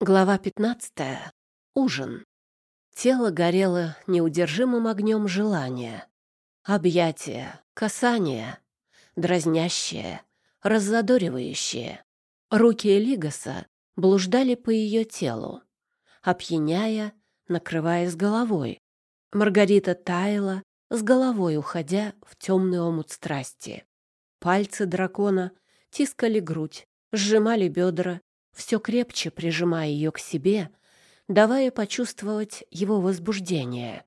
Глава 15. Ужин. Тело горело неудержимым огнем желания. Объятия, касания, дразнящее, раззадоривающее. Руки Элигаса блуждали по ее телу, опьяняя, накрывая с головой. Маргарита таяла, с головой уходя в темный омут страсти. Пальцы дракона тискали грудь, сжимали бедра, все крепче прижимая ее к себе, давая почувствовать его возбуждение.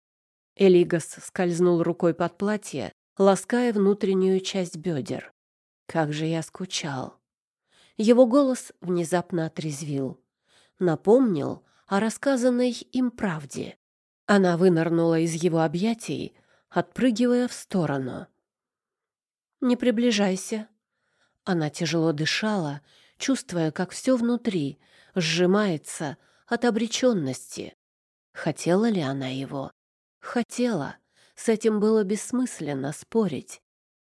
Элигас скользнул рукой под платье, лаская внутреннюю часть бедер. Как же я скучал. Его голос внезапно отрезвил. Напомнил о рассказанной им правде. Она вынырнула из его объятий, отпрыгивая в сторону. «Не приближайся». Она тяжело дышала, чувствуя, как все внутри сжимается от обреченности. Хотела ли она его? Хотела. С этим было бессмысленно спорить.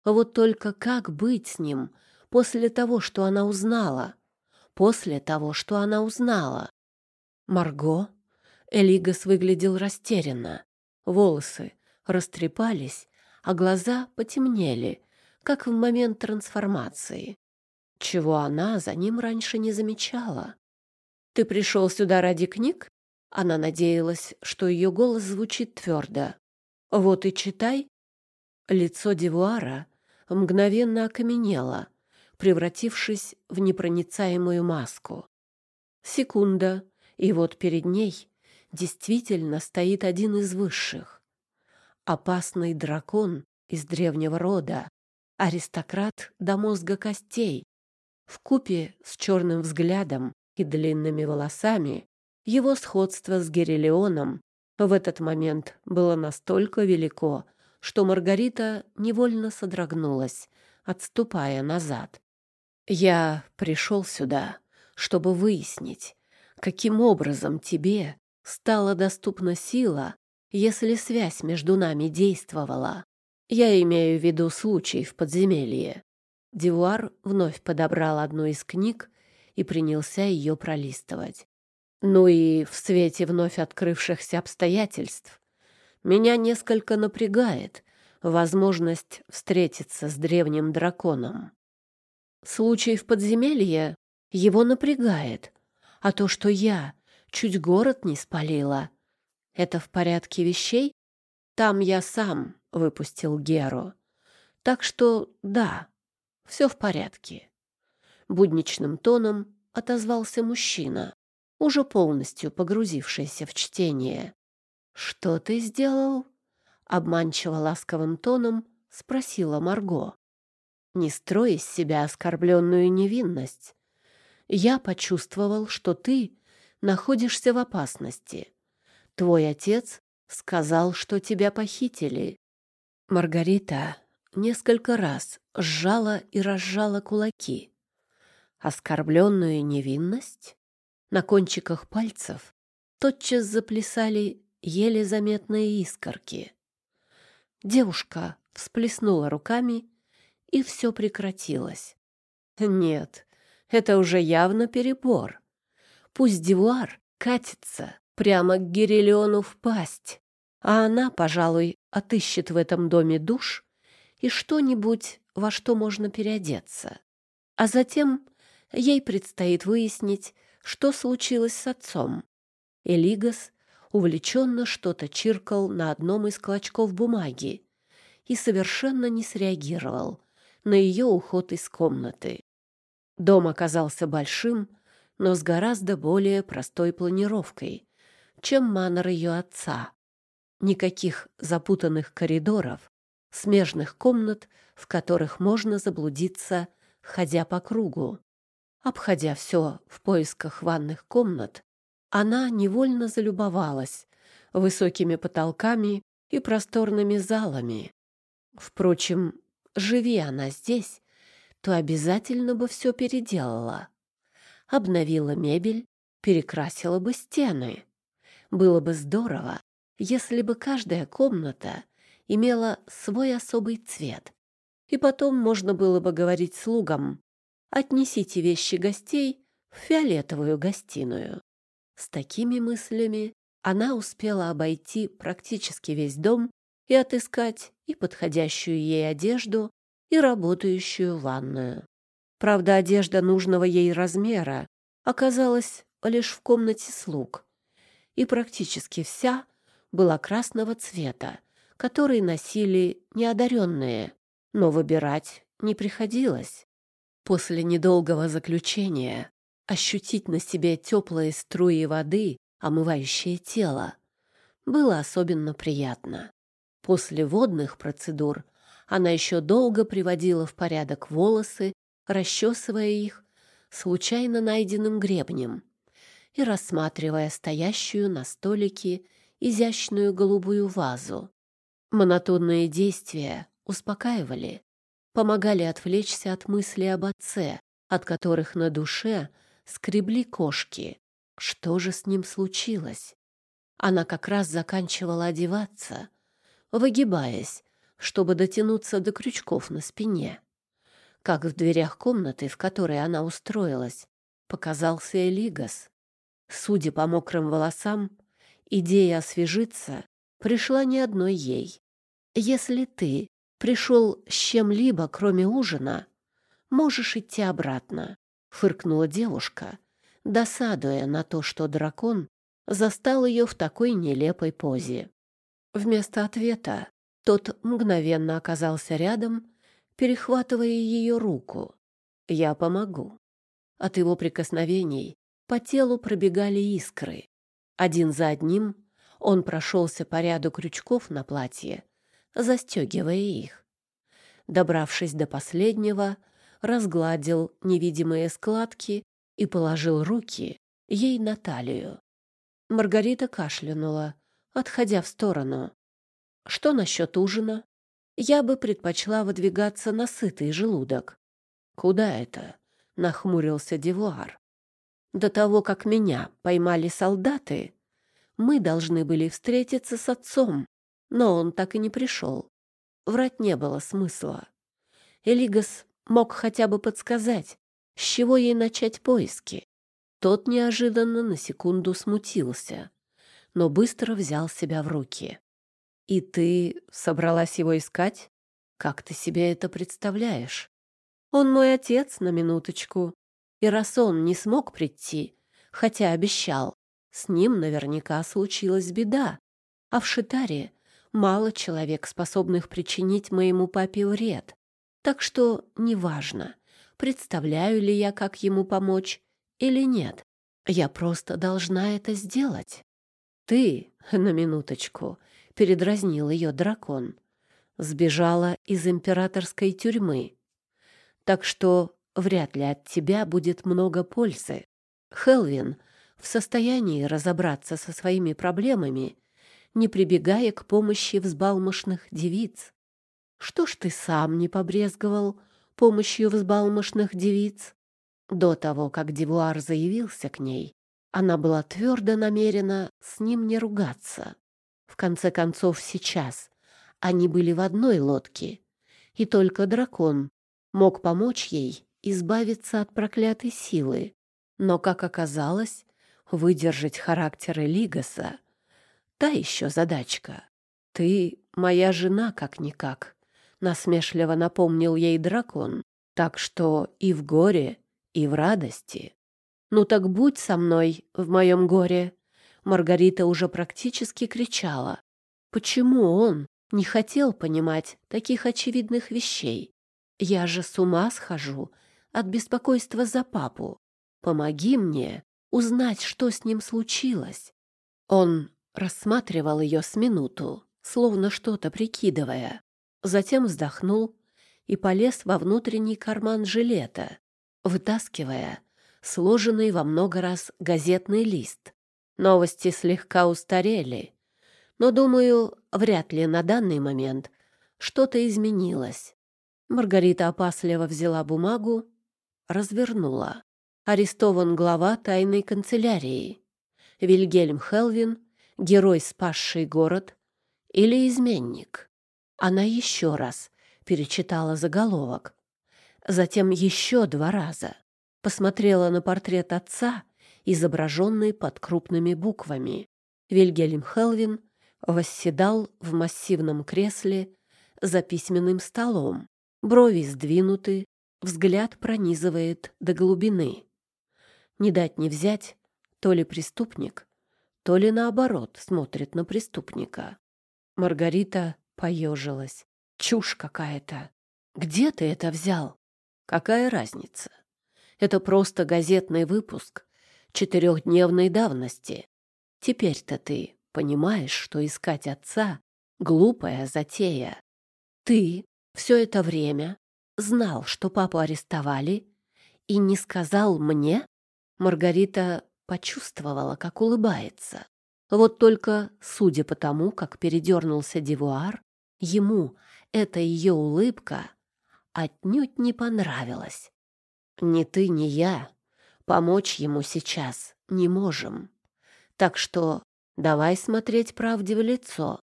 Вот только как быть с ним после того, что она узнала? После того, что она узнала? Марго? Элигас выглядел растерянно. Волосы растрепались, а глаза потемнели, как в момент трансформации чего она за ним раньше не замечала. «Ты пришел сюда ради книг?» Она надеялась, что ее голос звучит твердо. «Вот и читай». Лицо Девуара мгновенно окаменело, превратившись в непроницаемую маску. Секунда, и вот перед ней действительно стоит один из высших. Опасный дракон из древнего рода, аристократ до мозга костей, в купе с черным взглядом и длинными волосами его сходство с Герелионом в этот момент было настолько велико, что Маргарита невольно содрогнулась, отступая назад. «Я пришел сюда, чтобы выяснить, каким образом тебе стала доступна сила, если связь между нами действовала. Я имею в виду случай в подземелье. Дивуар вновь подобрал одну из книг и принялся ее пролистывать. Ну и в свете вновь открывшихся обстоятельств меня несколько напрягает возможность встретиться с древним драконом. Случай в подземелье его напрягает, а то, что я чуть город не спалила, это в порядке вещей? Там я сам выпустил Геру. Так что да, все в порядке. Будничным тоном отозвался мужчина, уже полностью погрузившийся в чтение. «Что ты сделал?» Обманчиво ласковым тоном спросила Марго. «Не строй из себя оскорбленную невинность. Я почувствовал, что ты находишься в опасности. Твой отец сказал, что тебя похитили». Маргарита несколько раз сжала и разжала кулаки. Оскорбленную невинность на кончиках пальцев тотчас заплясали еле заметные искорки. Девушка всплеснула руками, и все прекратилось. Нет, это уже явно перебор. Пусть Дивуар катится прямо к Гирелиону в пасть, а она, пожалуй, отыщет в этом доме душ и что-нибудь, во что можно переодеться. А затем ей предстоит выяснить, что случилось с отцом. Элигас увлеченно что-то чиркал на одном из клочков бумаги и совершенно не среагировал на ее уход из комнаты. Дом оказался большим, но с гораздо более простой планировкой, чем манер ее отца. Никаких запутанных коридоров, смежных комнат, в которых можно заблудиться, ходя по кругу. Обходя все в поисках ванных комнат, она невольно залюбовалась высокими потолками и просторными залами. Впрочем, живи она здесь, то обязательно бы все переделала. Обновила мебель, перекрасила бы стены. Было бы здорово, если бы каждая комната имела свой особый цвет. И потом можно было бы говорить слугам «Отнесите вещи гостей в фиолетовую гостиную». С такими мыслями она успела обойти практически весь дом и отыскать и подходящую ей одежду, и работающую ванную. Правда, одежда нужного ей размера оказалась лишь в комнате слуг, и практически вся была красного цвета, который носили неодаренные, но выбирать не приходилось. После недолгого заключения ощутить на себе теплые струи воды, омывающие тело, было особенно приятно. После водных процедур она еще долго приводила в порядок волосы, расчесывая их случайно найденным гребнем и рассматривая стоящую на столике изящную голубую вазу. Монотонные действия успокаивали, помогали отвлечься от мысли об отце, от которых на душе скребли кошки. Что же с ним случилось? Она как раз заканчивала одеваться, выгибаясь, чтобы дотянуться до крючков на спине. Как в дверях комнаты, в которой она устроилась, показался Элигас. Судя по мокрым волосам, идея освежиться пришла не одной ей. Если ты пришел с чем-либо, кроме ужина, можешь идти обратно, — фыркнула девушка, досадуя на то, что дракон застал ее в такой нелепой позе. Вместо ответа тот мгновенно оказался рядом, перехватывая ее руку. «Я помогу». От его прикосновений по телу пробегали искры. Один за одним он прошелся по ряду крючков на платье, застегивая их. Добравшись до последнего, разгладил невидимые складки и положил руки ей на талию. Маргарита кашлянула, отходя в сторону. «Что насчет ужина?» «Я бы предпочла выдвигаться на сытый желудок». «Куда это?» — нахмурился Девуар. «До того, как меня поймали солдаты, мы должны были встретиться с отцом, но он так и не пришел. Врать не было смысла. Элигас мог хотя бы подсказать, с чего ей начать поиски. Тот неожиданно на секунду смутился, но быстро взял себя в руки. «И ты собралась его искать? Как ты себе это представляешь? Он мой отец, на минуточку. И раз он не смог прийти, хотя обещал, с ним наверняка случилась беда. А в Шитаре мало человек, способных причинить моему папе вред. Так что неважно, представляю ли я, как ему помочь или нет. Я просто должна это сделать. Ты, на минуточку, передразнил ее дракон, сбежала из императорской тюрьмы. Так что вряд ли от тебя будет много пользы. Хелвин в состоянии разобраться со своими проблемами, не прибегая к помощи взбалмошных девиц. Что ж ты сам не побрезговал помощью взбалмошных девиц? До того, как Девуар заявился к ней, она была твердо намерена с ним не ругаться. В конце концов, сейчас они были в одной лодке, и только дракон мог помочь ей избавиться от проклятой силы. Но, как оказалось, выдержать характер Элигаса — та еще задачка. Ты моя жена как-никак. — насмешливо напомнил ей дракон. «Так что и в горе, и в радости». «Ну так будь со мной в моем горе!» Маргарита уже практически кричала. «Почему он не хотел понимать таких очевидных вещей? Я же с ума схожу от беспокойства за папу. Помоги мне узнать, что с ним случилось». Он рассматривал ее с минуту, словно что-то прикидывая. Затем вздохнул и полез во внутренний карман жилета, вытаскивая сложенный во много раз газетный лист. Новости слегка устарели, но, думаю, вряд ли на данный момент что-то изменилось. Маргарита опасливо взяла бумагу, развернула. Арестован глава тайной канцелярии. Вильгельм Хелвин, герой, спасший город, или изменник. Она еще раз перечитала заголовок, затем еще два раза посмотрела на портрет отца изображенный под крупными буквами. Вильгельм Хелвин восседал в массивном кресле за письменным столом. Брови сдвинуты, взгляд пронизывает до глубины. Не дать не взять, то ли преступник, то ли наоборот смотрит на преступника. Маргарита поежилась. Чушь какая-то. Где ты это взял? Какая разница? Это просто газетный выпуск четырехдневной давности. Теперь-то ты понимаешь, что искать отца — глупая затея. Ты все это время знал, что папу арестовали, и не сказал мне? Маргарита почувствовала, как улыбается. Вот только, судя по тому, как передернулся Девуар, ему эта ее улыбка отнюдь не понравилась. Ни ты, ни я помочь ему сейчас не можем. Так что давай смотреть правде в лицо.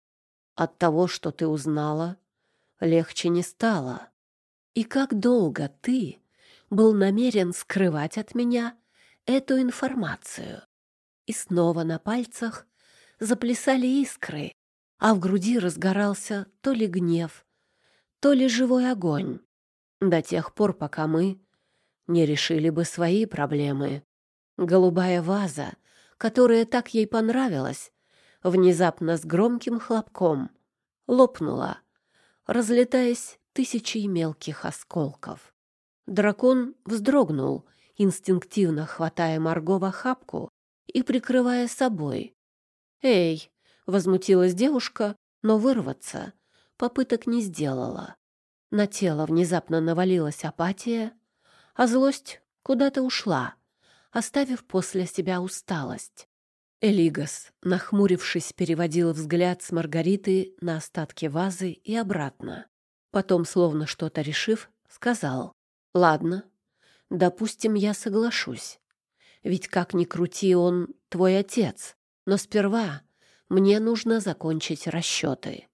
От того, что ты узнала, легче не стало. И как долго ты был намерен скрывать от меня эту информацию? И снова на пальцах заплясали искры, а в груди разгорался то ли гнев, то ли живой огонь. До тех пор, пока мы не решили бы свои проблемы. Голубая ваза, которая так ей понравилась, внезапно с громким хлопком лопнула, разлетаясь тысячей мелких осколков. Дракон вздрогнул, инстинктивно хватая Марго в охапку и прикрывая собой. «Эй!» — возмутилась девушка, но вырваться попыток не сделала. На тело внезапно навалилась апатия, а злость куда-то ушла, оставив после себя усталость. Элигас, нахмурившись, переводил взгляд с Маргариты на остатки вазы и обратно. Потом, словно что-то решив, сказал, «Ладно, допустим, я соглашусь. Ведь как ни крути, он твой отец. Но сперва мне нужно закончить расчеты.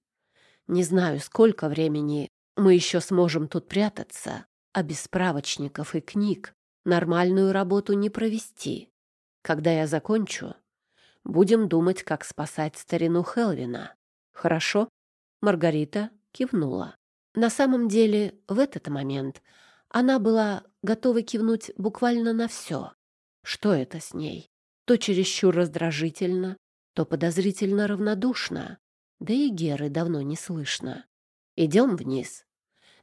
Не знаю, сколько времени мы еще сможем тут прятаться, а без справочников и книг нормальную работу не провести. Когда я закончу, будем думать, как спасать старину Хелвина. Хорошо? Маргарита кивнула. На самом деле, в этот момент она была готова кивнуть буквально на все. Что это с ней? То чересчур раздражительно, то подозрительно равнодушно. Да и Геры давно не слышно. Идем вниз.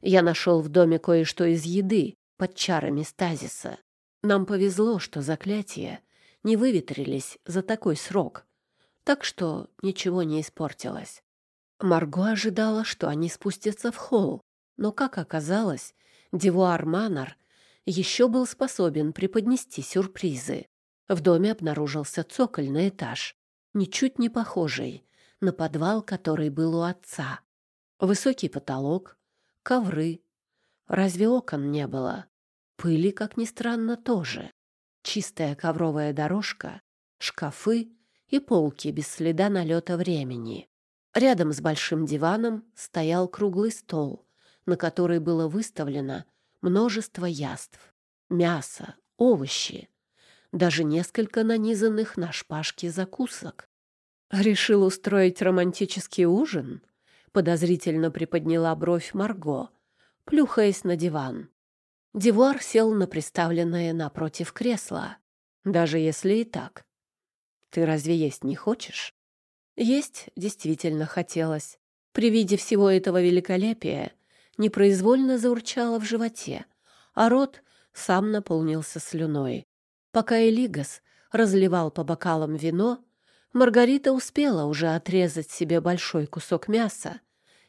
Я нашел в доме кое-что из еды под чарами стазиса. Нам повезло, что заклятия не выветрились за такой срок, так что ничего не испортилось. Марго ожидала, что они спустятся в холл, но, как оказалось, Девуар Манор еще был способен преподнести сюрпризы. В доме обнаружился цокольный этаж, ничуть не похожий на подвал, который был у отца. Высокий потолок, ковры. Разве окон не было? Пыли, как ни странно, тоже. Чистая ковровая дорожка, шкафы и полки без следа налета времени. Рядом с большим диваном стоял круглый стол, на который было выставлено множество яств. Мясо, овощи, даже несколько нанизанных на шпажки закусок. Решил устроить романтический ужин? Подозрительно приподняла бровь Марго, плюхаясь на диван. Дивуар сел на приставленное напротив кресла. Даже если и так. Ты разве есть не хочешь? Есть действительно хотелось. При виде всего этого великолепия непроизвольно заурчало в животе, а рот сам наполнился слюной. Пока Элигас разливал по бокалам вино, Маргарита успела уже отрезать себе большой кусок мяса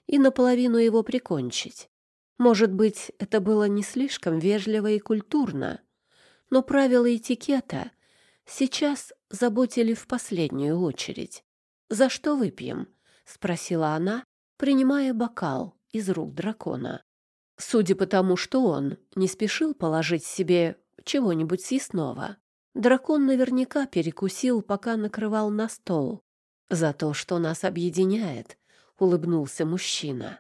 и наполовину его прикончить. Может быть, это было не слишком вежливо и культурно, но правила этикета сейчас заботили в последнюю очередь. «За что выпьем?» — спросила она, принимая бокал из рук дракона. Судя по тому, что он не спешил положить себе чего-нибудь съестного, Дракон наверняка перекусил, пока накрывал на стол. «За то, что нас объединяет», — улыбнулся мужчина.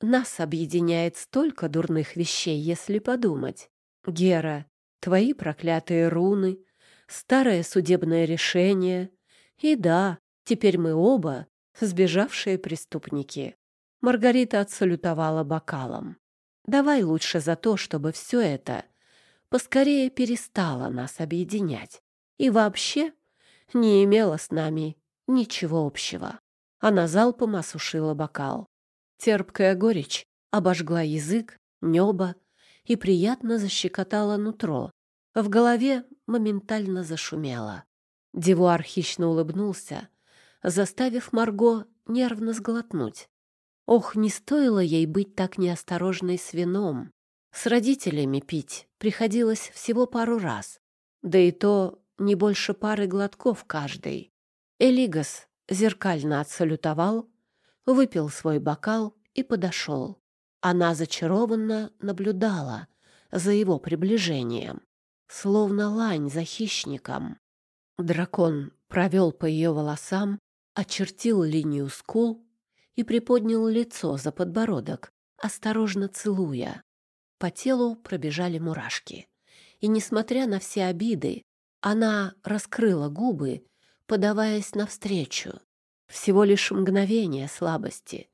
«Нас объединяет столько дурных вещей, если подумать. Гера, твои проклятые руны, старое судебное решение. И да, теперь мы оба сбежавшие преступники. Маргарита отсалютовала бокалом. Давай лучше за то, чтобы все это поскорее перестало нас объединять и вообще не имело с нами ничего общего. Она залпом осушила бокал. Терпкая горечь обожгла язык, небо и приятно защекотала нутро. В голове моментально зашумело. Девуар хищно улыбнулся, заставив Марго нервно сглотнуть. Ох, не стоило ей быть так неосторожной с вином. С родителями пить приходилось всего пару раз, да и то не больше пары глотков каждый. Элигас зеркально отсалютовал, выпил свой бокал и подошел. Она зачарованно наблюдала за его приближением, словно лань за хищником. Дракон провел по ее волосам, очертил линию скул и приподнял лицо за подбородок, осторожно целуя. По телу пробежали мурашки. И, несмотря на все обиды, она раскрыла губы, подаваясь навстречу. Всего лишь мгновение слабости,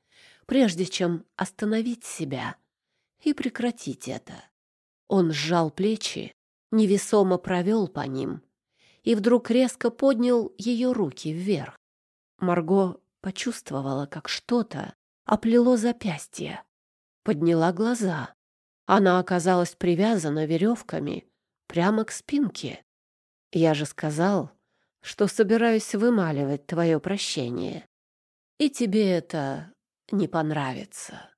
прежде чем остановить себя и прекратить это. Он сжал плечи, невесомо провел по ним и вдруг резко поднял ее руки вверх. Марго почувствовала, как что-то оплело запястье. Подняла глаза. Она оказалась привязана веревками прямо к спинке. Я же сказал, что собираюсь вымаливать твое прощение. И тебе это не понравится.